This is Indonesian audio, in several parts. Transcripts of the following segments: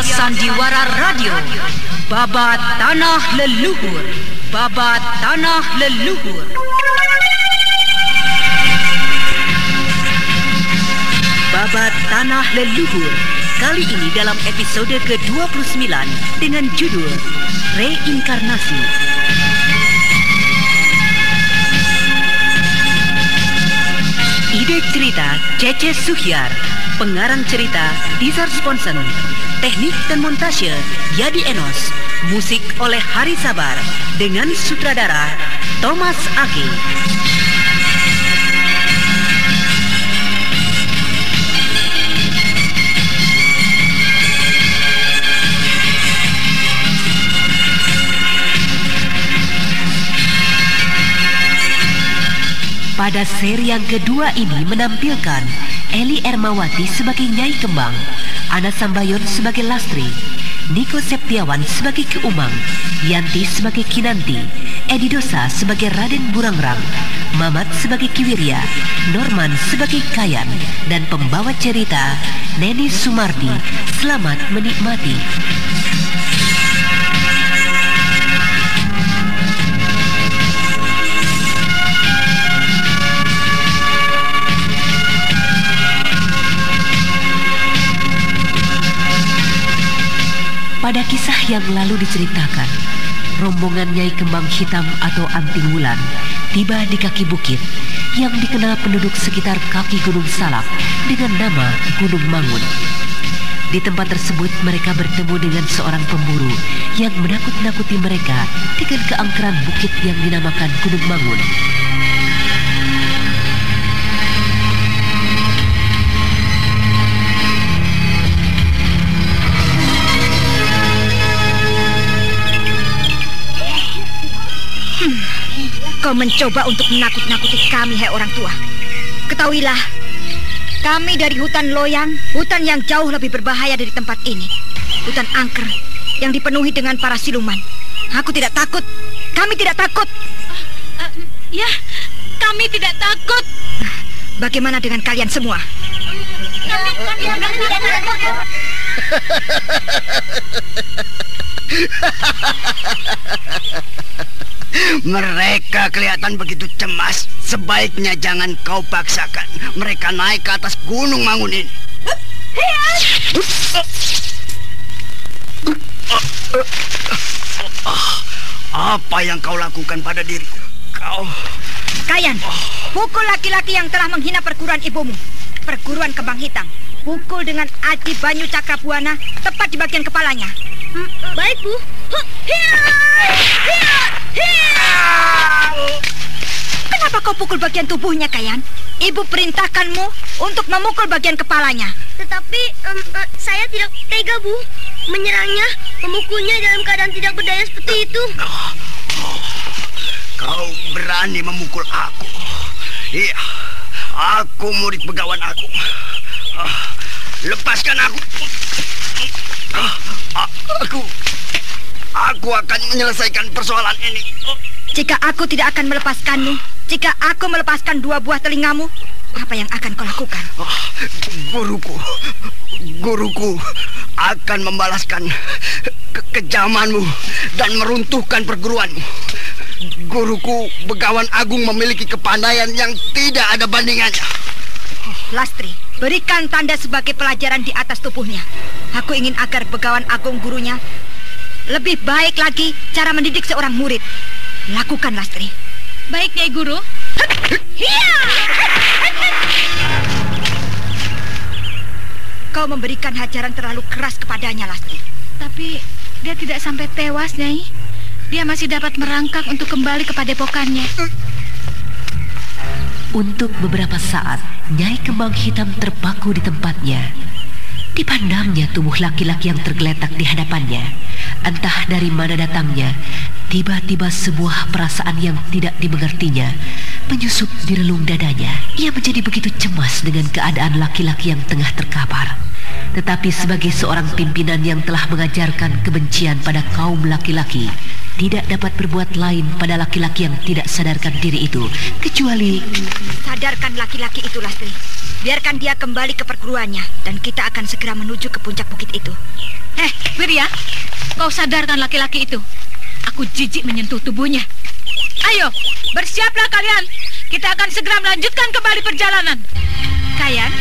Sandiwara Radio. Babat Tanah Leluhur. Babat Tanah Leluhur. Babat Tanah Leluhur. Kali ini dalam episode ke-29 dengan judul Reinkarnasi. Ide cerita Cece Suhyar. Pengarang cerita Dizar Sponsen Teknik dan montase Yadi Enos. Musik oleh Hari Sabar Dengan sutradara Thomas Ake. Pada seri yang kedua ini menampilkan Eli Ermawati sebagai Nyai Kembang, Ana Sambayon sebagai Lastri, Niko Septiawan sebagai Keumang, Yanti sebagai Kinanti, Edi Dosa sebagai Raden Burangrang, Mamat sebagai Kiwirya, Norman sebagai Kayan, dan pembawa cerita Neni Sumardi. Selamat menikmati. Pada kisah yang lalu diceritakan, rombongan Nyai Kembang Hitam atau Anting Wulan tiba di kaki bukit yang dikenal penduduk sekitar kaki Gunung Salak dengan nama Gunung Mangun. Di tempat tersebut mereka bertemu dengan seorang pemburu yang menakut-nakuti mereka dengan keangkeran bukit yang dinamakan Gunung Mangun. Kau mencoba untuk menakut-nakuti kami, hai orang tua. Ketahuilah, kami dari hutan Loyang, hutan yang jauh lebih berbahaya dari tempat ini. Hutan angker yang dipenuhi dengan para siluman. Aku tidak takut. Kami tidak takut. Uh, uh, ya, kami tidak takut. Bagaimana dengan kalian semua? Kami, kami, kami tidak takut. Mereka kelihatan begitu cemas. Sebaiknya jangan kau paksakan. Mereka naik ke atas gunung Mangun ini. Apa yang kau lakukan pada diri kau? Kayan, pukul laki-laki yang telah menghina perguruan ibumu. Perguruan kembang hitam. Pukul dengan aji banyu cakrabuana tepat di bagian kepalanya. Baik, Bu. Kenapa kau pukul bagian tubuhnya, Kayan? Ibu perintahkanmu untuk memukul bagian kepalanya. Tetapi um, uh, saya tidak tega, Bu. Menyerangnya, memukulnya dalam keadaan tidak berdaya seperti itu. Kau berani memukul aku. Iya, aku murid begawan aku. Ah, lepaskan aku. Aku Aku akan menyelesaikan persoalan ini. Jika aku tidak akan melepaskanmu, jika aku melepaskan dua buah telingamu, apa yang akan kau lakukan? Oh, guruku, guruku akan membalaskan ke kejamanmu dan meruntuhkan perguruanmu. Guruku Begawan Agung memiliki kepandaian yang tidak ada bandingannya. Lastri, berikan tanda sebagai pelajaran di atas tubuhnya. Aku ingin agar Begawan Agung gurunya lebih baik lagi cara mendidik seorang murid. Lakukan, Lastri. Baik, Nyai Guru. Kau memberikan hajaran terlalu keras kepadanya, Lastri. Tapi dia tidak sampai tewas, Nyai. Dia masih dapat merangkak untuk kembali ke padepokannya. Untuk beberapa saat, Nyai Kembang Hitam terpaku di tempatnya. Dipandangnya tubuh laki-laki yang tergeletak di hadapannya. Entah dari mana datangnya, tiba-tiba sebuah perasaan yang tidak dimengertinya menyusup di relung dadanya. Ia menjadi begitu cemas dengan keadaan laki-laki yang tengah terkapar. Tetapi sebagai seorang pimpinan yang telah mengajarkan kebencian pada kaum laki-laki, tidak dapat berbuat lain pada laki-laki yang tidak sadarkan diri itu, kecuali... Sadarkan laki-laki itu, Lastri. Biarkan dia kembali ke perguruannya, dan kita akan segera menuju ke puncak bukit itu. Eh, Wirya, kau sadarkan laki-laki itu. Aku jijik menyentuh tubuhnya. Ayo, bersiaplah kalian. Kita akan segera melanjutkan kembali perjalanan. Kayan,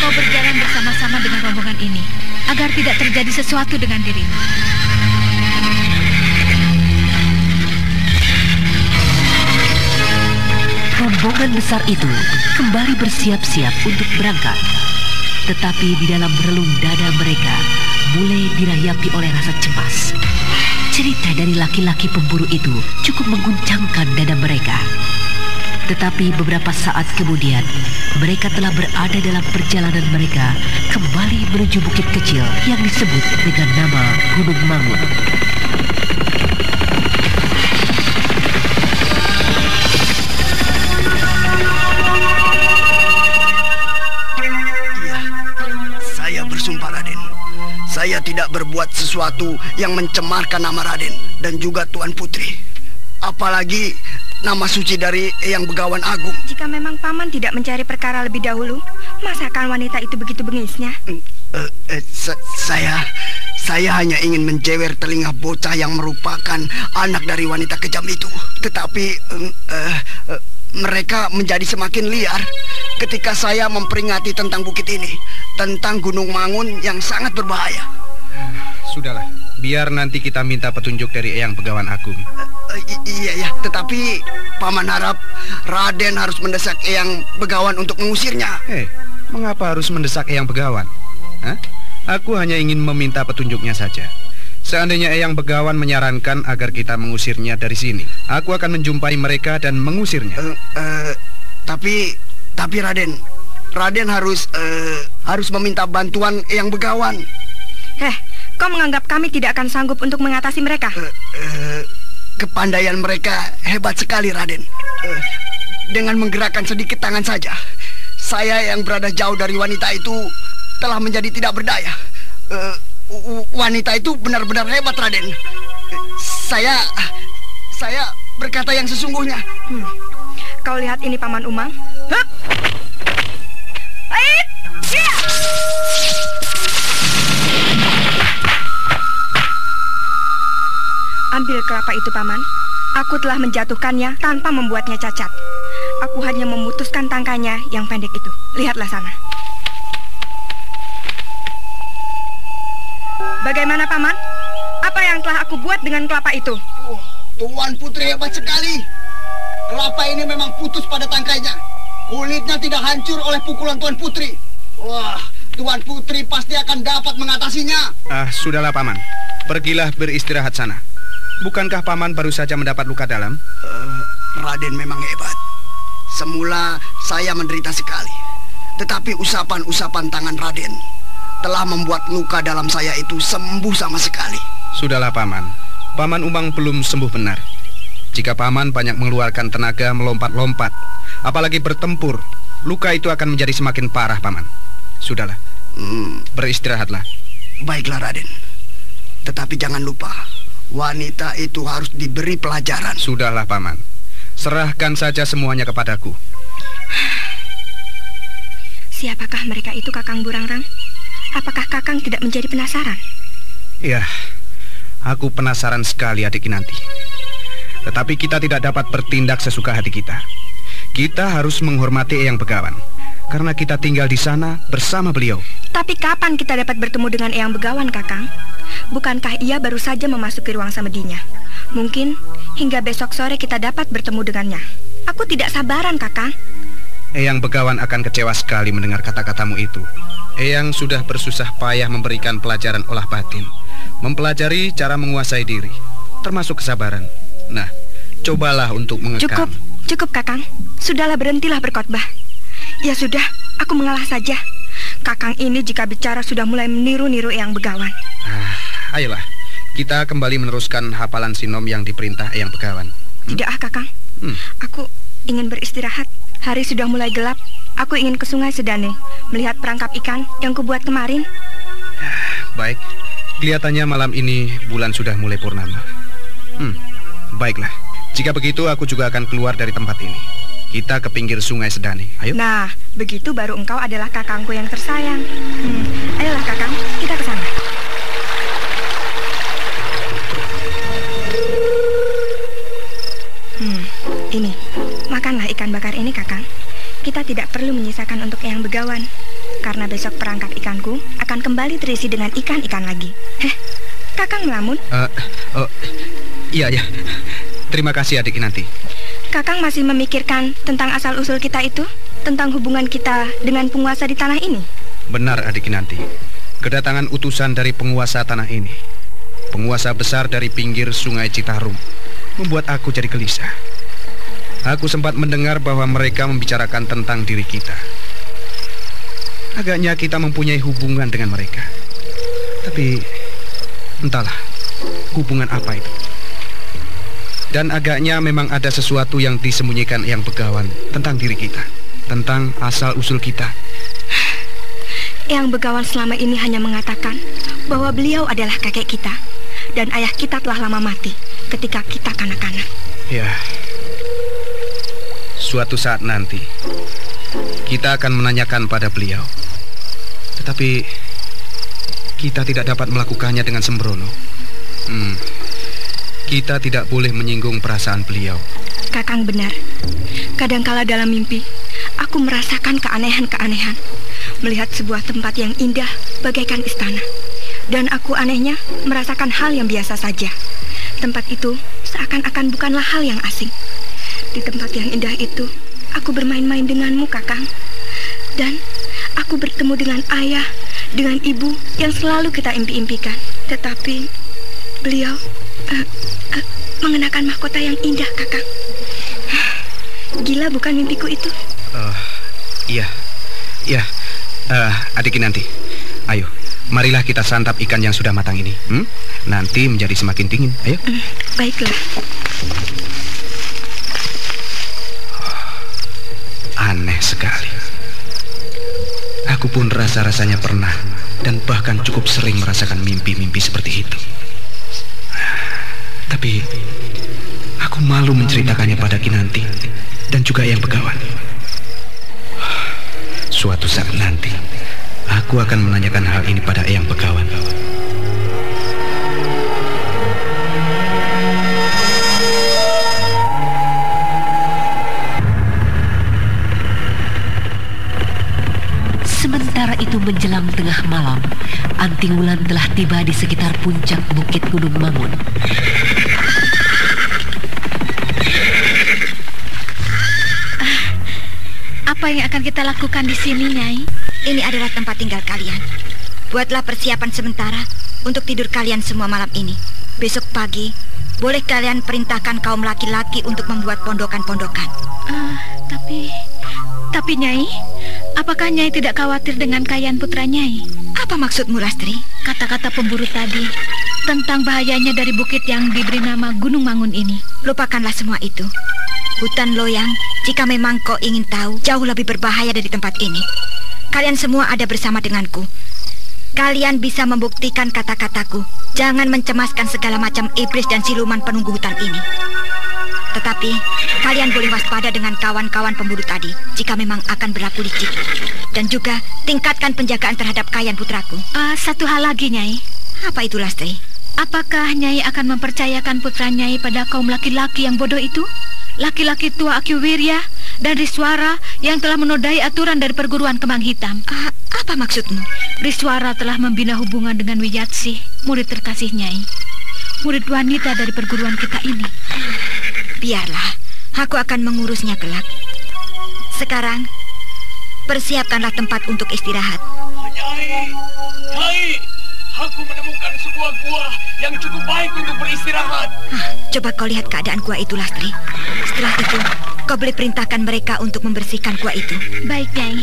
kau berjalan bersama-sama dengan rombongan ini agar tidak terjadi sesuatu dengan dirimu. Rombongan besar itu kembali bersiap-siap untuk berangkat. Tetapi di dalam relung dada mereka mulai dirayapi oleh rasa cemas. Cerita dari laki-laki pemburu itu cukup mengguncangkan dada mereka. Tetapi beberapa saat kemudian, mereka telah berada dalam perjalanan mereka kembali menuju bukit kecil yang disebut dengan nama Gunung Mangun. Tidak berbuat sesuatu yang mencemarkan nama Raden dan juga Tuan Putri. Apalagi nama suci dari Eyang Begawan Agung. Jika memang paman tidak mencari perkara lebih dahulu, masakan wanita itu begitu bengisnya? Eh, eh, sa- saya saya hanya ingin menjewer telinga bocah yang merupakan anak dari wanita kejam itu. Tetapi em, eh, eh, mereka menjadi semakin liar ketika saya memperingati tentang bukit ini, tentang Gunung Mangun yang sangat berbahaya. Sudahlah, biar nanti kita minta petunjuk dari Eyang Begawan Agung. Eh, i- iya ya, tetapi paman harap Raden harus mendesak Eyang Begawan untuk mengusirnya. Hei, mengapa harus mendesak Eyang Begawan? Hah? Aku hanya ingin meminta petunjuknya saja. Seandainya Eyang Begawan menyarankan agar kita mengusirnya dari sini, aku akan menjumpai mereka dan mengusirnya. Eh, eh, tapi tapi Raden, Raden harus eh, harus meminta bantuan Eyang Begawan. Heh, kau menganggap kami tidak akan sanggup untuk mengatasi mereka? Eh, eh, kepandaian mereka hebat sekali, Raden. Eh, dengan menggerakkan sedikit tangan saja, saya yang berada jauh dari wanita itu telah menjadi tidak berdaya. W- wanita itu benar-benar hebat, Raden. Eh, saya saya berkata yang sesungguhnya. Hmm. Kau lihat ini paman Umang? Hup! Ait! Kelapa itu, paman. Aku telah menjatuhkannya tanpa membuatnya cacat. Aku hanya memutuskan tangkanya yang pendek itu. Lihatlah sana. Bagaimana, paman? Apa yang telah aku buat dengan kelapa itu? Wah, Tuan Putri hebat sekali. Kelapa ini memang putus pada tangkainya. Kulitnya tidak hancur oleh pukulan Tuan Putri. Wah, Tuan Putri pasti akan dapat mengatasinya. Ah, sudahlah paman. Pergilah beristirahat sana. Bukankah paman baru saja mendapat luka dalam? Eh, Raden memang hebat. Semula saya menderita sekali. Tetapi usapan-usapan tangan Raden telah membuat luka dalam saya itu sembuh sama sekali. Sudahlah paman. Paman Umang belum sembuh benar. Jika paman banyak mengeluarkan tenaga melompat-lompat, apalagi bertempur, luka itu akan menjadi semakin parah paman. Sudahlah, Hmm, beristirahatlah. baiklah Raden. Tetapi jangan lupa, wanita itu harus diberi pelajaran. Sudahlah paman. Serahkan saja semuanya kepadaku. Siapakah mereka itu, Kakang Burangrang? Apakah Kakang tidak menjadi penasaran? Ya, aku penasaran sekali adik nanti. Tetapi kita tidak dapat bertindak sesuka hati kita. Kita harus menghormati Eyang Begawan. Karena kita tinggal di sana bersama beliau. Tapi kapan kita dapat bertemu dengan Eyang Begawan, Kakang? Bukankah ia baru saja memasuki ruang semedinya? Mungkin hingga besok sore kita dapat bertemu dengannya. Aku tidak sabaran, Kakang. Eyang Begawan akan kecewa sekali mendengar kata-katamu itu. Eyang sudah bersusah payah memberikan pelajaran olah batin. Mempelajari cara menguasai diri. Termasuk kesabaran. Nah, cobalah untuk mengekang. Cukup, cukup, Kakang. Sudahlah berhentilah berkhotbah. Ya sudah, aku mengalah saja. Kakang ini jika bicara sudah mulai meniru-niru Eyang Begawan. Ah, ayolah, kita kembali meneruskan hafalan sinom yang diperintah Eyang Begawan. Tidak ah, Kakang. Hmm. Aku ingin beristirahat. Hari sudah mulai gelap. Aku ingin ke sungai Sedane, melihat perangkap ikan yang kubuat kemarin. Baik, kelihatannya malam ini bulan sudah mulai purnama. Hmm, baiklah. Jika begitu, aku juga akan keluar dari tempat ini. Kita ke pinggir sungai Sedani. Ayo. Nah, begitu baru engkau adalah kakangku yang tersayang. Hmm, ayolah kakang, kita ke sana. Hmm, ini. Makanlah ikan bakar ini, kakang. Kita tidak perlu menyisakan untuk yang begawan. Karena besok perangkap ikanku akan kembali terisi dengan ikan-ikan lagi. Heh, kakang melamun? Uh, oh, iya, iya. Terima kasih adik nanti. Kakang masih memikirkan tentang asal-usul kita itu? Tentang hubungan kita dengan penguasa di tanah ini? Benar adik nanti. Kedatangan utusan dari penguasa tanah ini. Penguasa besar dari pinggir sungai Citarum. Membuat aku jadi gelisah. Aku sempat mendengar bahwa mereka membicarakan tentang diri kita. Agaknya kita mempunyai hubungan dengan mereka. Tapi entahlah hubungan apa itu. Dan agaknya memang ada sesuatu yang disembunyikan yang begawan tentang diri kita, tentang asal-usul kita. Yang begawan selama ini hanya mengatakan bahwa beliau adalah kakek kita dan ayah kita telah lama mati ketika kita kanak-kanak. Ya, suatu saat nanti kita akan menanyakan pada beliau. Tetapi kita tidak dapat melakukannya dengan sembrono. Hmm, kita tidak boleh menyinggung perasaan beliau. Kakang benar. Kadangkala dalam mimpi, aku merasakan keanehan-keanehan. Melihat sebuah tempat yang indah bagaikan istana. Dan aku anehnya merasakan hal yang biasa saja. Tempat itu seakan-akan bukanlah hal yang asing. Di tempat yang indah itu, aku bermain-main denganmu, Kakang. Dan aku bertemu dengan ayah, dengan ibu yang selalu kita impi-impikan. Tetapi beliau uh, uh, mengenakan mahkota yang indah, kakak. Gila bukan mimpiku itu? Uh, iya, iya. Uh, adik nanti, ayo, marilah kita santap ikan yang sudah matang ini. Hmm? Nanti menjadi semakin dingin. Ayo. Uh, baiklah. aneh sekali. Aku pun rasa-rasanya pernah dan bahkan cukup sering merasakan mimpi-mimpi seperti itu. Tapi aku malu menceritakannya pada Kinanti dan juga yang begawan. Suatu saat nanti, aku akan menanyakan hal ini pada Eyang Begawan. Menjelang tengah malam, Anting Wulan telah tiba di sekitar puncak Bukit Gunung Mangun. Ah, apa yang akan kita lakukan di sini, Nyai? Ini adalah tempat tinggal kalian. Buatlah persiapan sementara untuk tidur kalian semua malam ini. Besok pagi, boleh kalian perintahkan kaum laki-laki untuk membuat pondokan-pondokan. Uh, tapi, tapi Nyai, Apakah Nyai tidak khawatir dengan kayaan putra Nyai? Apa maksudmu, Lastri? Kata-kata pemburu tadi tentang bahayanya dari bukit yang diberi nama Gunung Mangun ini. Lupakanlah semua itu. Hutan Loyang, jika memang kau ingin tahu, jauh lebih berbahaya dari tempat ini. Kalian semua ada bersama denganku. Kalian bisa membuktikan kata-kataku. Jangan mencemaskan segala macam iblis dan siluman penunggu hutan ini. Tetapi kalian boleh waspada dengan kawan-kawan pemburu tadi jika memang akan berlaku licik. Dan juga tingkatkan penjagaan terhadap Kayan putraku. Uh, satu hal lagi, Nyai. Apa itu, Lastri? Apakah Nyai akan mempercayakan putra Nyai pada kaum laki-laki yang bodoh itu? Laki-laki tua Akiwirya dan Riswara yang telah menodai aturan dari perguruan Kemang Hitam. Uh, apa maksudmu? Riswara telah membina hubungan dengan Wiyatsi, murid terkasih Nyai. Murid wanita dari perguruan kita ini. Biarlah, aku akan mengurusnya kelak. Sekarang, persiapkanlah tempat untuk istirahat. Nyai, Nyai, aku menemukan sebuah gua yang cukup baik untuk beristirahat. Hah, coba kau lihat keadaan gua itu, Lastri. Setelah itu, kau boleh perintahkan mereka untuk membersihkan gua itu. Baik, Nyai.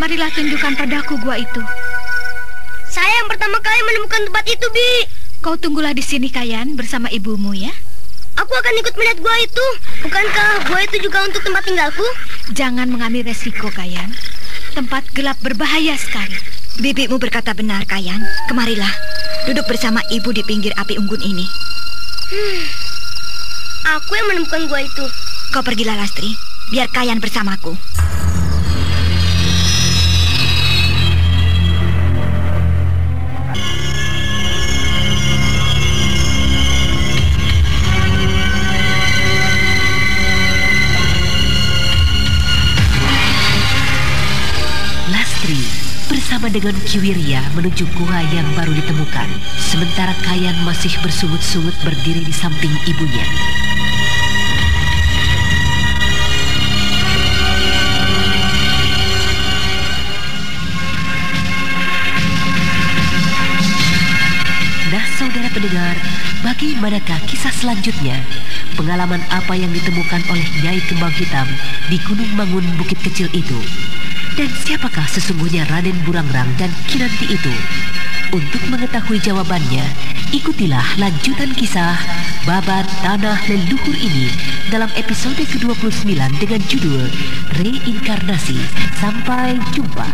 Marilah tunjukkan padaku gua itu. Saya yang pertama kali menemukan tempat itu, Bi. Kau tunggulah di sini, Kayan, bersama ibumu ya. Aku akan ikut melihat gua itu. Bukankah gua itu juga untuk tempat tinggalku? Jangan mengambil resiko, Kayan. Tempat gelap berbahaya sekali. Bibimu berkata benar, Kayan. Kemarilah, duduk bersama ibu di pinggir api unggun ini. Hmm. Aku yang menemukan gua itu. Kau pergilah Lastri, biar Kayan bersamaku. Dengan Kiwiria menuju gua yang baru ditemukan. Sementara Kayan masih bersungut-sungut berdiri di samping ibunya. Nah, saudara pendengar, bagaimanakah kisah selanjutnya? Pengalaman apa yang ditemukan oleh Nyai Kembang Hitam di Gunung Mangun Bukit Kecil itu? Dan siapakah sesungguhnya Raden Burangrang dan Kinanti itu? Untuk mengetahui jawabannya, ikutilah lanjutan kisah Babat Tanah Leluhur ini dalam episode ke-29 dengan judul Reinkarnasi. Sampai jumpa.